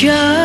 just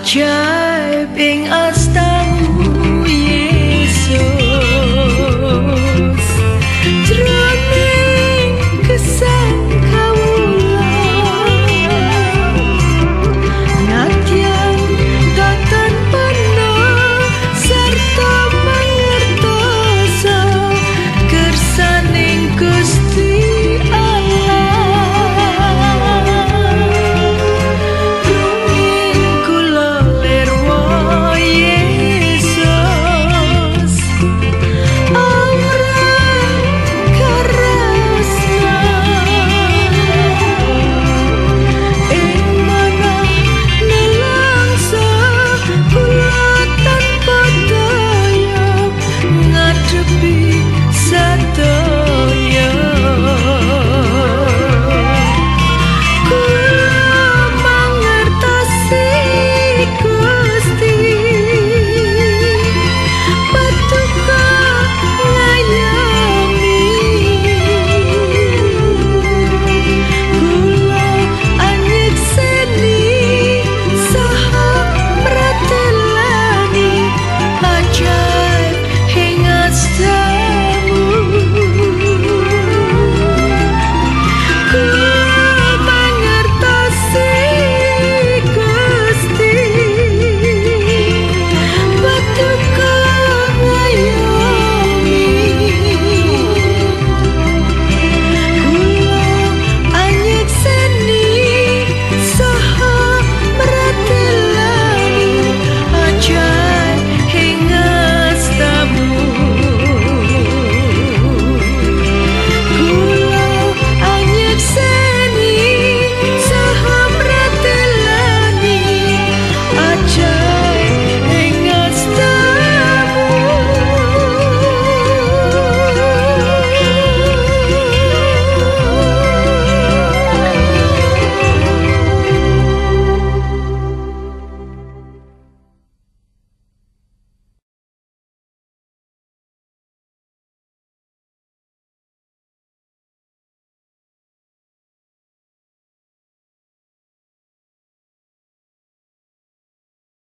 ajaib ing star.